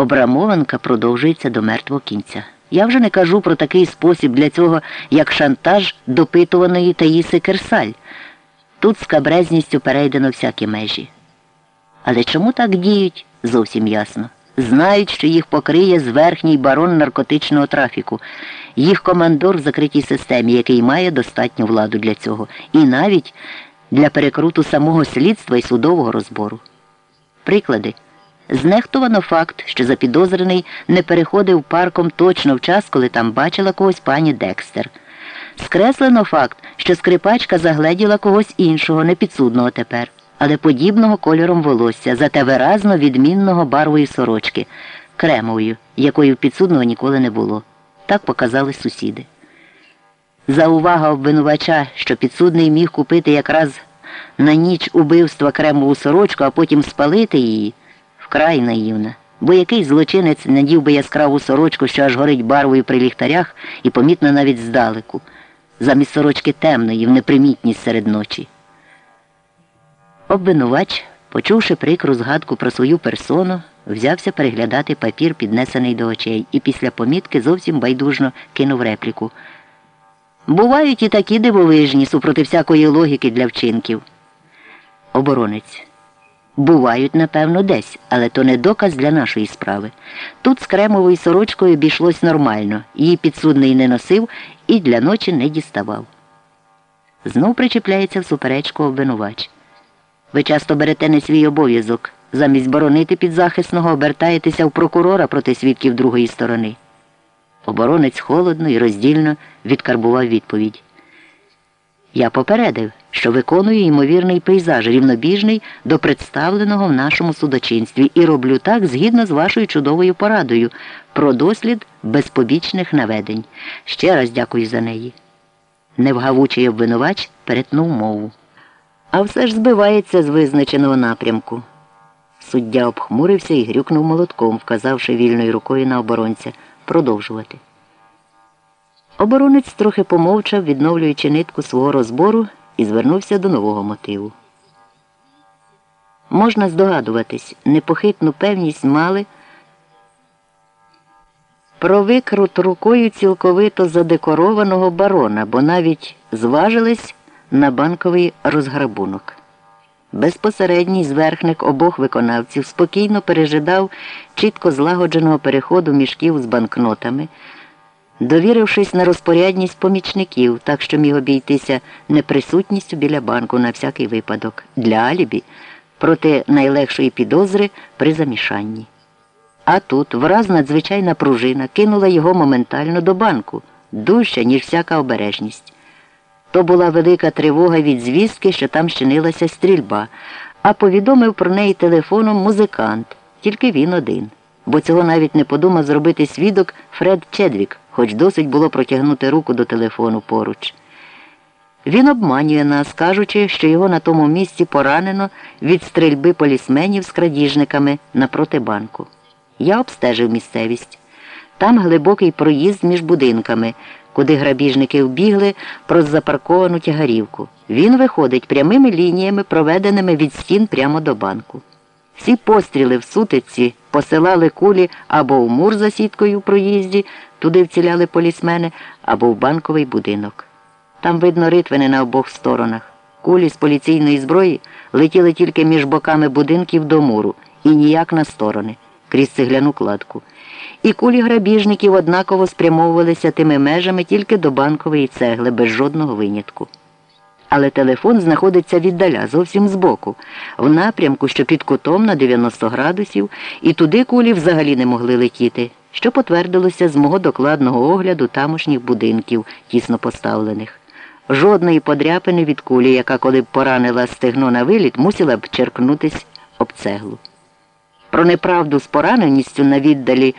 Обрамованка продовжується до мертвого кінця. Я вже не кажу про такий спосіб для цього, як шантаж допитуваної Таїси Керсаль. Тут з кабрезністю перейдено всякі межі. Але чому так діють, зовсім ясно. Знають, що їх покриє зверхній барон наркотичного трафіку, їх командор в закритій системі, який має достатню владу для цього, і навіть для перекруту самого слідства і судового розбору. Приклади. Знехтувано факт, що запідозрений не переходив парком точно в час, коли там бачила когось пані Декстер. Скреслено факт, що скрипачка загледіла когось іншого, непідсудного тепер, але подібного кольором волосся, зате виразно відмінного барвою сорочки, кремовою, якої підсудного ніколи не було. Так показали сусіди. Заувага обвинувача, що підсудний міг купити якраз на ніч убивства кремову сорочку, а потім спалити її, вкрай наївна. Бо який злочинець надів би яскраву сорочку, що аж горить барвою при ліхтарях і помітно навіть здалеку, замість сорочки темної, в непримітність серед ночі. Обвинувач, почувши прикру згадку про свою персону, взявся переглядати папір, піднесений до очей, і після помітки зовсім байдужно кинув репліку. Бувають і такі дивовижні супроти всякої логіки для вчинків. Оборонець. Бувають, напевно, десь, але то не доказ для нашої справи. Тут з кремовою сорочкою обійшлось нормально, її підсудний не носив і для ночі не діставав. Знов причіпляється в суперечку обвинувач. Ви часто берете не свій обов'язок. Замість боронити підзахисного обертаєтеся в прокурора проти свідків другої сторони. Оборонець холодно і роздільно відкарбував відповідь. Я попередив, що виконую ймовірний пейзаж, рівнобіжний до представленого в нашому судочинстві, і роблю так згідно з вашою чудовою порадою про дослід безпобічних наведень. Ще раз дякую за неї. Невгавучий обвинувач перетнув мову. А все ж збивається з визначеного напрямку. Суддя обхмурився і грюкнув молотком, вказавши вільною рукою на оборонця продовжувати. Оборонець трохи помовчав, відновлюючи нитку свого розбору, і звернувся до нового мотиву. Можна здогадуватись, непохитну певність мали про викрут рукою цілковито задекорованого барона, бо навіть зважились на банковий розграбунок. Безпосередній зверхник обох виконавців спокійно пережидав чітко злагодженого переходу мішків з банкнотами, довірившись на розпорядність помічників, так що міг обійтися неприсутністю біля банку на всякий випадок для алібі проти найлегшої підозри при замішанні. А тут враз надзвичайна пружина кинула його моментально до банку, дужча, ніж всяка обережність. То була велика тривога від звістки, що там щинилася стрільба, а повідомив про неї телефоном музикант, тільки він один. Бо цього навіть не подумав зробити свідок Фред Чедвік, хоч досить було протягнути руку до телефону поруч. Він обманює нас, кажучи, що його на тому місці поранено від стрільби полісменів з крадіжниками напроти банку. Я обстежив місцевість. Там глибокий проїзд між будинками куди грабіжники вбігли про запарковану тягарівку. Він виходить прямими лініями, проведеними від стін прямо до банку. Всі постріли в сутиці посилали кулі або в мур за сіткою в проїзді, туди вціляли полісмени, або в банковий будинок. Там видно ритвини на обох сторонах. Кулі з поліційної зброї летіли тільки між боками будинків до муру і ніяк на сторони, крізь цегляну кладку і кулі грабіжників однаково спрямовувалися тими межами тільки до банкової цегли, без жодного винятку. Але телефон знаходиться віддаля, зовсім збоку, в напрямку, що під кутом на 90 градусів, і туди кулі взагалі не могли летіти, що потвердилося з мого докладного огляду тамошніх будинків, тісно поставлених. Жодної подряпини від кулі, яка коли б поранила стегно на виліт, мусила б черкнутись об цеглу. Про неправду з пораненістю на віддалі.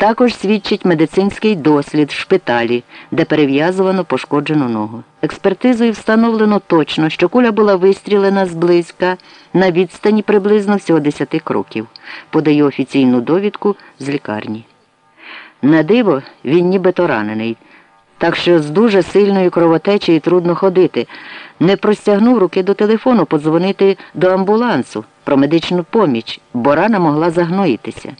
Також свідчить медицинський дослід в шпиталі, де перев'язувано пошкоджену ногу. Експертизою встановлено точно, що куля була вистрілена зблизька на відстані приблизно всього 10 кроків. Подаю офіційну довідку з лікарні. На диво, він нібито ранений, так що з дуже сильною кровотечею трудно ходити. Не простягнув руки до телефону подзвонити до амбулансу про медичну поміч, бо рана могла загноїтися.